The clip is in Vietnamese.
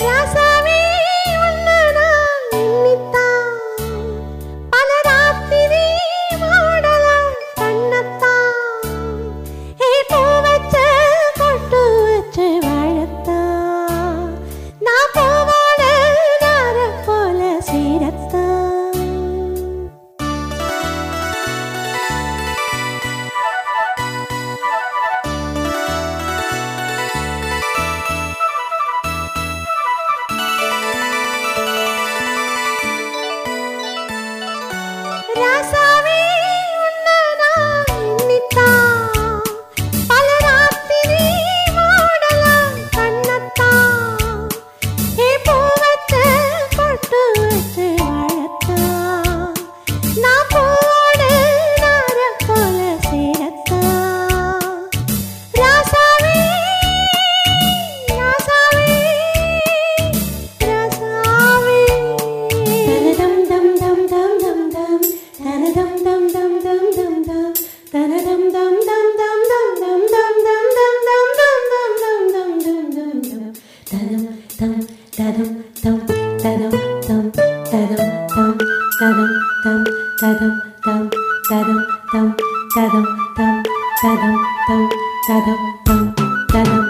Raza. tam ta đông tam ta đông tam ta đông tam ta đông tam ta đông tam ta đông